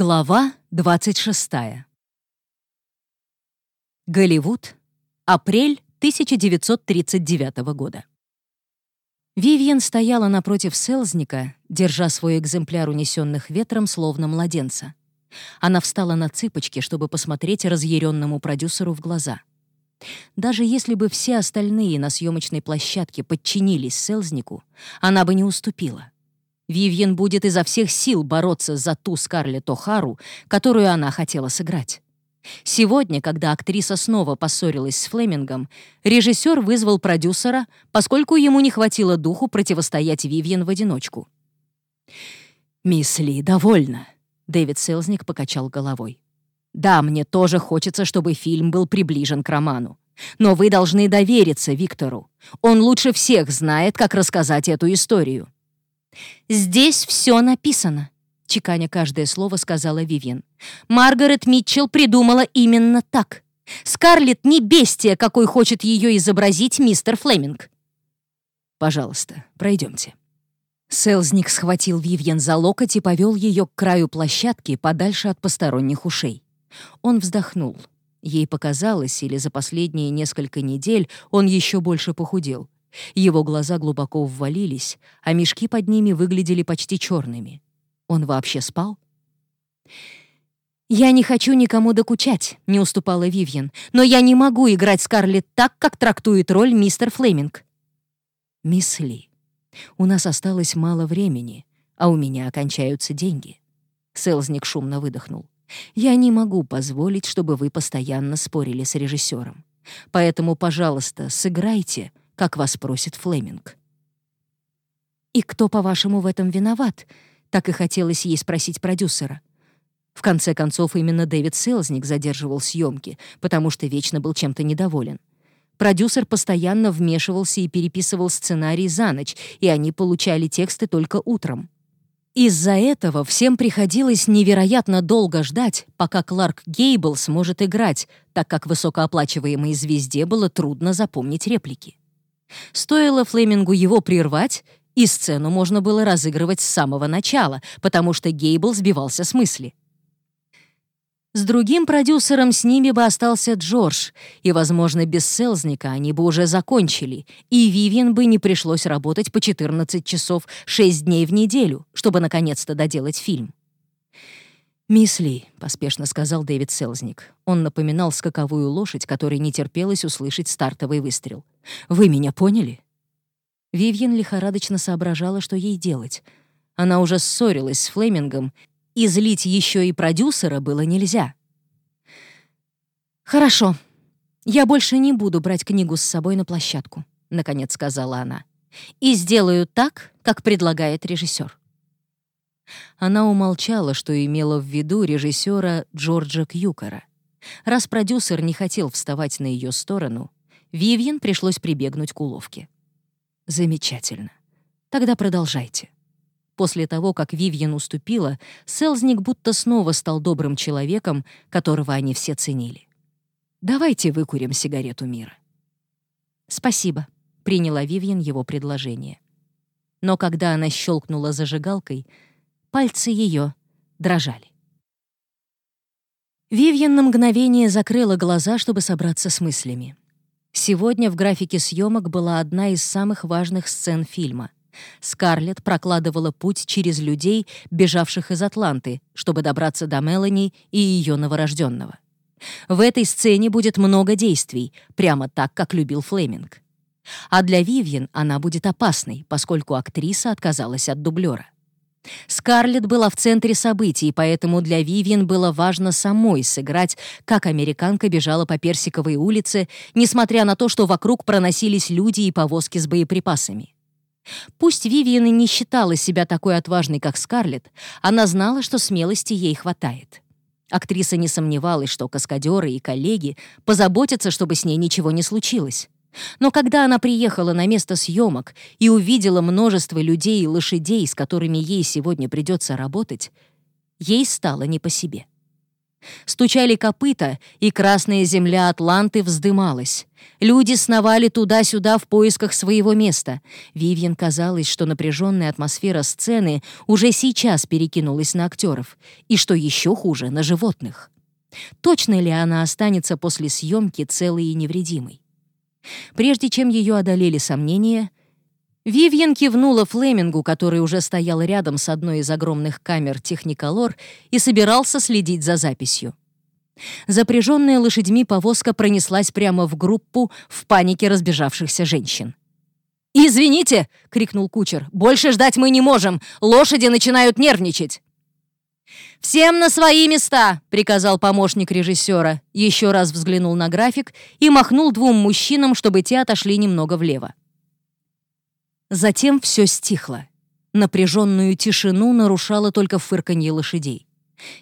Глава 26. Голливуд. Апрель 1939 года. Вивьен стояла напротив Селзника, держа свой экземпляр унесенных ветром, словно младенца. Она встала на цыпочки, чтобы посмотреть разъяренному продюсеру в глаза. Даже если бы все остальные на съемочной площадке подчинились Селзнику, она бы не уступила. Вивьен будет изо всех сил бороться за ту Скарлетт О'Хару, которую она хотела сыграть. Сегодня, когда актриса снова поссорилась с Флемингом, режиссер вызвал продюсера, поскольку ему не хватило духу противостоять Вивьен в одиночку. «Мисс Ли, довольно», — Дэвид Селзник покачал головой. «Да, мне тоже хочется, чтобы фильм был приближен к роману. Но вы должны довериться Виктору. Он лучше всех знает, как рассказать эту историю». «Здесь все написано», — чеканя каждое слово сказала Вивьен. «Маргарет Митчелл придумала именно так. Скарлетт не бестия, какой хочет ее изобразить мистер Флеминг». «Пожалуйста, пройдемте». Селзник схватил Вивьен за локоть и повел ее к краю площадки подальше от посторонних ушей. Он вздохнул. Ей показалось, или за последние несколько недель он еще больше похудел. Его глаза глубоко ввалились, а мешки под ними выглядели почти черными. Он вообще спал? «Я не хочу никому докучать», — не уступала Вивьен, «но я не могу играть Скарлетт так, как трактует роль мистер Флеминг». «Мисс Ли, у нас осталось мало времени, а у меня окончаются деньги». Селзник шумно выдохнул. «Я не могу позволить, чтобы вы постоянно спорили с режиссером. Поэтому, пожалуйста, сыграйте, как вас просит Флеминг. «И кто, по-вашему, в этом виноват?» — так и хотелось ей спросить продюсера. В конце концов, именно Дэвид Селзник задерживал съемки, потому что вечно был чем-то недоволен. Продюсер постоянно вмешивался и переписывал сценарий за ночь, и они получали тексты только утром. Из-за этого всем приходилось невероятно долго ждать, пока Кларк Гейбл сможет играть, так как высокооплачиваемой звезде было трудно запомнить реплики. Стоило Флемингу его прервать, и сцену можно было разыгрывать с самого начала, потому что Гейбл сбивался с мысли. С другим продюсером с ними бы остался Джордж, и, возможно, без Селзника они бы уже закончили, и Вивиан бы не пришлось работать по 14 часов 6 дней в неделю, чтобы наконец-то доделать фильм. «Мисс Ли», — поспешно сказал Дэвид Селзник. Он напоминал скаковую лошадь, которой не терпелось услышать стартовый выстрел. «Вы меня поняли?» Вивьен лихорадочно соображала, что ей делать. Она уже ссорилась с Флемингом, и злить еще и продюсера было нельзя. «Хорошо. Я больше не буду брать книгу с собой на площадку», — наконец сказала она. «И сделаю так, как предлагает режиссер». Она умолчала, что имела в виду режиссера Джорджа Кьюкера. Раз продюсер не хотел вставать на ее сторону, Вивьен пришлось прибегнуть к уловке. «Замечательно. Тогда продолжайте». После того, как Вивьен уступила, Селзник будто снова стал добрым человеком, которого они все ценили. «Давайте выкурим сигарету мира». «Спасибо», — приняла Вивьен его предложение. Но когда она щелкнула зажигалкой, Пальцы ее дрожали. Вивьен на мгновение закрыла глаза, чтобы собраться с мыслями. Сегодня в графике съемок была одна из самых важных сцен фильма. Скарлетт прокладывала путь через людей, бежавших из Атланты, чтобы добраться до Мелани и ее новорожденного. В этой сцене будет много действий, прямо так, как любил Флеминг. А для Вивьен она будет опасной, поскольку актриса отказалась от дублера. Скарлетт была в центре событий, поэтому для Вивиан было важно самой сыграть, как американка бежала по Персиковой улице, несмотря на то, что вокруг проносились люди и повозки с боеприпасами. Пусть Вивиан и не считала себя такой отважной, как Скарлетт, она знала, что смелости ей хватает. Актриса не сомневалась, что каскадеры и коллеги позаботятся, чтобы с ней ничего не случилось. Но когда она приехала на место съемок и увидела множество людей и лошадей, с которыми ей сегодня придется работать, ей стало не по себе. Стучали копыта, и красная земля Атланты вздымалась. Люди сновали туда-сюда в поисках своего места. Вивьен казалось, что напряженная атмосфера сцены уже сейчас перекинулась на актеров, и, что еще хуже, на животных. Точно ли она останется после съемки целой и невредимой? Прежде чем ее одолели сомнения, Вивьен кивнула Флемингу, который уже стоял рядом с одной из огромных камер Техниколор и собирался следить за записью. Запряженная лошадьми повозка пронеслась прямо в группу в панике разбежавшихся женщин. «Извините!» — крикнул кучер. «Больше ждать мы не можем! Лошади начинают нервничать!» «Всем на свои места!» — приказал помощник режиссера. Еще раз взглянул на график и махнул двум мужчинам, чтобы те отошли немного влево. Затем все стихло. Напряженную тишину нарушало только фырканье лошадей.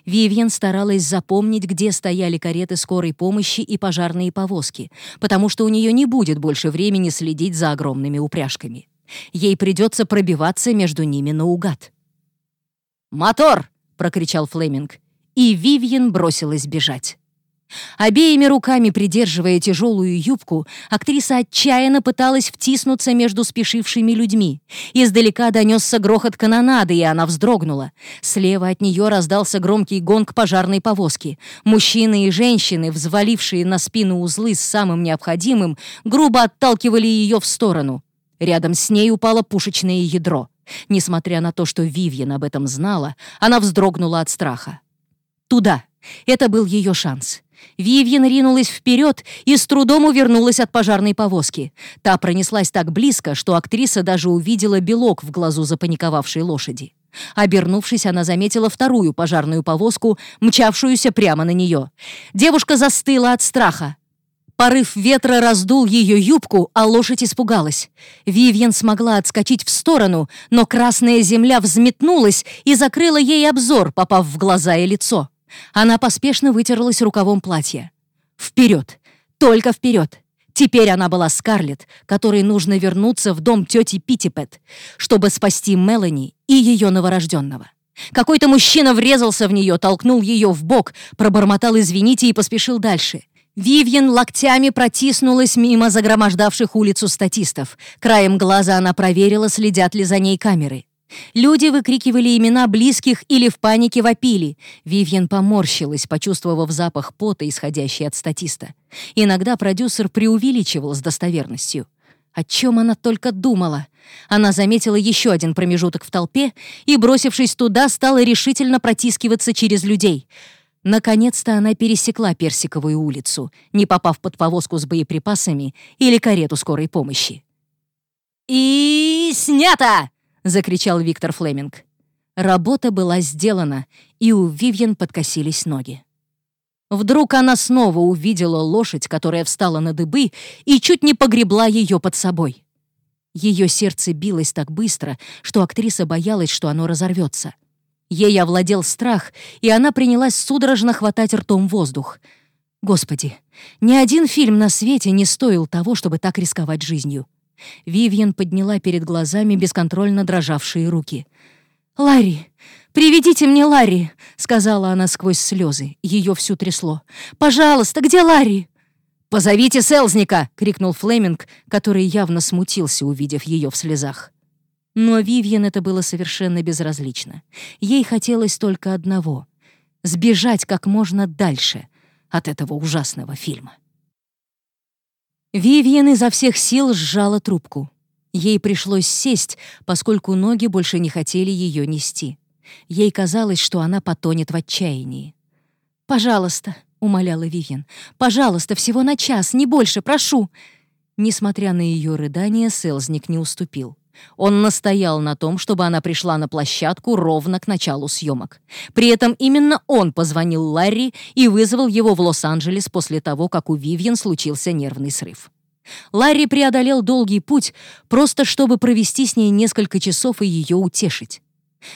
Вивьен старалась запомнить, где стояли кареты скорой помощи и пожарные повозки, потому что у нее не будет больше времени следить за огромными упряжками. Ей придется пробиваться между ними наугад. «Мотор!» — прокричал Флеминг, и Вивьен бросилась бежать. Обеими руками придерживая тяжелую юбку, актриса отчаянно пыталась втиснуться между спешившими людьми. Издалека донесся грохот канонады, и она вздрогнула. Слева от нее раздался громкий гонг пожарной повозки. Мужчины и женщины, взвалившие на спину узлы с самым необходимым, грубо отталкивали ее в сторону. Рядом с ней упало пушечное ядро. Несмотря на то, что Вивьен об этом знала, она вздрогнула от страха. Туда. Это был ее шанс. Вивьен ринулась вперед и с трудом увернулась от пожарной повозки. Та пронеслась так близко, что актриса даже увидела белок в глазу запаниковавшей лошади. Обернувшись, она заметила вторую пожарную повозку, мчавшуюся прямо на нее. Девушка застыла от страха. Порыв ветра раздул ее юбку, а лошадь испугалась. Вивьен смогла отскочить в сторону, но красная земля взметнулась и закрыла ей обзор, попав в глаза и лицо. Она поспешно вытерлась рукавом платья. Вперед! Только вперед! Теперь она была Скарлетт, которой нужно вернуться в дом тети Питтипет, чтобы спасти Мелани и ее новорожденного. Какой-то мужчина врезался в нее, толкнул ее в бок, пробормотал «извините» и поспешил дальше. Вивьен локтями протиснулась мимо загромождавших улицу статистов. Краем глаза она проверила, следят ли за ней камеры. Люди выкрикивали имена близких или в панике вопили. Вивьен поморщилась, почувствовав запах пота, исходящий от статиста. Иногда продюсер преувеличивал с достоверностью. О чем она только думала? Она заметила еще один промежуток в толпе и, бросившись туда, стала решительно протискиваться через людей. Наконец-то она пересекла Персиковую улицу, не попав под повозку с боеприпасами или карету скорой помощи. «И снято!» закричал Виктор Флеминг. Работа была сделана, и у Вивьен подкосились ноги. Вдруг она снова увидела лошадь, которая встала на дыбы и чуть не погребла ее под собой. Ее сердце билось так быстро, что актриса боялась, что оно разорвется. Ей овладел страх, и она принялась судорожно хватать ртом воздух. Господи, ни один фильм на свете не стоил того, чтобы так рисковать жизнью. Вивьен подняла перед глазами бесконтрольно дрожавшие руки. «Ларри! Приведите мне Ларри!» — сказала она сквозь слезы. Ее всю трясло. «Пожалуйста, где Ларри?» «Позовите Селзника!» — крикнул Флеминг, который явно смутился, увидев ее в слезах. Но Вивьен это было совершенно безразлично. Ей хотелось только одного — сбежать как можно дальше от этого ужасного фильма. Вивьен изо всех сил сжала трубку. Ей пришлось сесть, поскольку ноги больше не хотели ее нести. Ей казалось, что она потонет в отчаянии. «Пожалуйста», — умоляла Вивьен, — «пожалуйста, всего на час, не больше, прошу». Несмотря на ее рыдание, Селзник не уступил. Он настоял на том, чтобы она пришла на площадку ровно к началу съемок. При этом именно он позвонил Ларри и вызвал его в Лос-Анджелес после того, как у Вивьен случился нервный срыв. Ларри преодолел долгий путь, просто чтобы провести с ней несколько часов и ее утешить.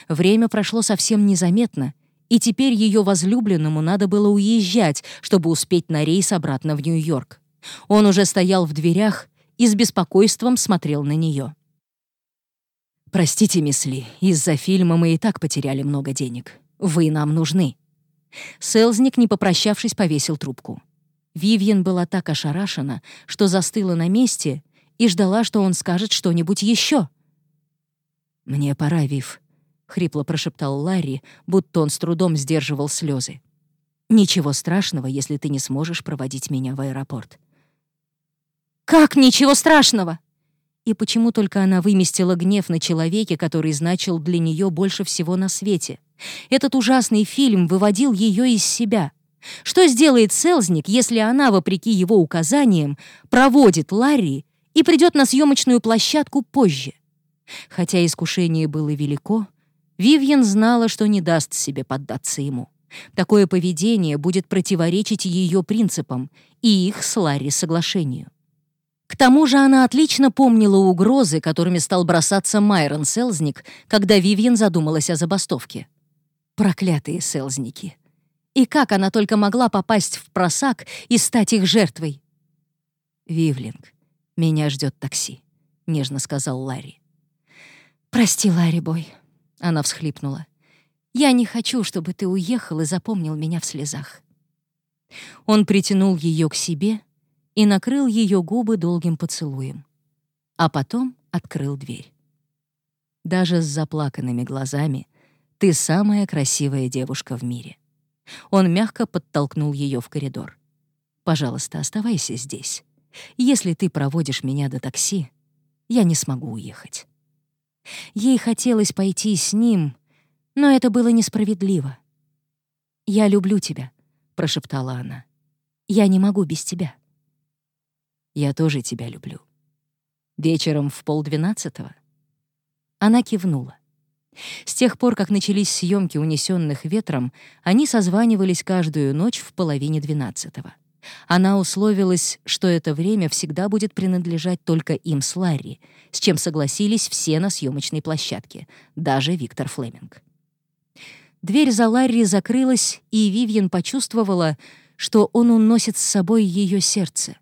Время прошло совсем незаметно, и теперь ее возлюбленному надо было уезжать, чтобы успеть на рейс обратно в Нью-Йорк. Он уже стоял в дверях и с беспокойством смотрел на нее. «Простите, мисс Ли, из-за фильма мы и так потеряли много денег. Вы нам нужны». Селзник, не попрощавшись, повесил трубку. Вивьен была так ошарашена, что застыла на месте и ждала, что он скажет что-нибудь еще. «Мне пора, Вив», — хрипло прошептал Ларри, будто он с трудом сдерживал слезы. «Ничего страшного, если ты не сможешь проводить меня в аэропорт». «Как ничего страшного?» И почему только она выместила гнев на человеке, который значил для нее больше всего на свете? Этот ужасный фильм выводил ее из себя. Что сделает Селзник, если она, вопреки его указаниям, проводит Ларри и придет на съемочную площадку позже? Хотя искушение было велико, Вивьен знала, что не даст себе поддаться ему. Такое поведение будет противоречить ее принципам и их с Ларри соглашению. Тому же она отлично помнила угрозы, которыми стал бросаться Майрон Селзник, когда Вивьен задумалась о забастовке. Проклятые селзники! И как она только могла попасть в просак и стать их жертвой? «Вивлинг, меня ждет такси», — нежно сказал Ларри. «Прости, Ларри Бой», — она всхлипнула. «Я не хочу, чтобы ты уехал и запомнил меня в слезах». Он притянул ее к себе и накрыл ее губы долгим поцелуем, а потом открыл дверь. Даже с заплаканными глазами ты самая красивая девушка в мире. Он мягко подтолкнул ее в коридор. Пожалуйста, оставайся здесь. Если ты проводишь меня до такси, я не смогу уехать. Ей хотелось пойти с ним, но это было несправедливо. «Я люблю тебя», — прошептала она. «Я не могу без тебя». Я тоже тебя люблю. Вечером в полдвенадцатого?» Она кивнула. С тех пор, как начались съемки «Унесенных ветром», они созванивались каждую ночь в половине двенадцатого. Она условилась, что это время всегда будет принадлежать только им с Ларри, с чем согласились все на съемочной площадке, даже Виктор Флеминг. Дверь за Ларри закрылась, и Вивьен почувствовала, что он уносит с собой ее сердце.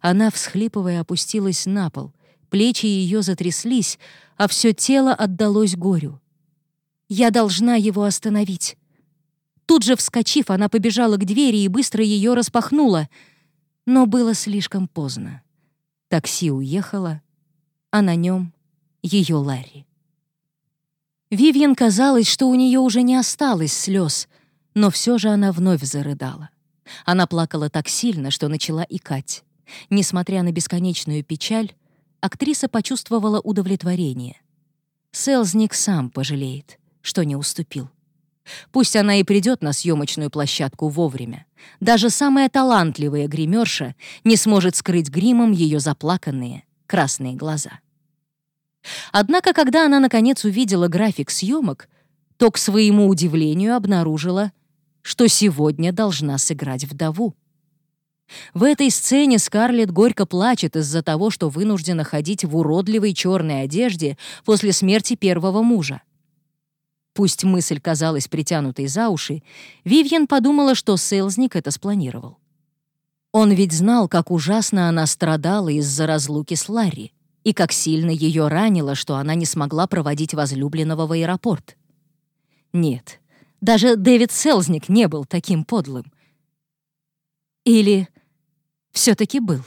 Она, всхлипывая, опустилась на пол. Плечи ее затряслись, а все тело отдалось горю. «Я должна его остановить». Тут же, вскочив, она побежала к двери и быстро ее распахнула. Но было слишком поздно. Такси уехало, а на нем ее Ларри. Вивьен казалось, что у нее уже не осталось слез, но все же она вновь зарыдала. Она плакала так сильно, что начала икать. Несмотря на бесконечную печаль, актриса почувствовала удовлетворение. Селзник сам пожалеет, что не уступил. Пусть она и придет на съемочную площадку вовремя. Даже самая талантливая гримерша не сможет скрыть гримом ее заплаканные красные глаза. Однако, когда она наконец увидела график съемок, то, к своему удивлению, обнаружила, что сегодня должна сыграть вдову. В этой сцене Скарлетт горько плачет из-за того, что вынуждена ходить в уродливой черной одежде после смерти первого мужа. Пусть мысль казалась притянутой за уши, Вивьен подумала, что Селзник это спланировал. Он ведь знал, как ужасно она страдала из-за разлуки с Ларри и как сильно ее ранило, что она не смогла проводить возлюбленного в аэропорт. Нет, даже Дэвид Селзник не был таким подлым. Или все таки был.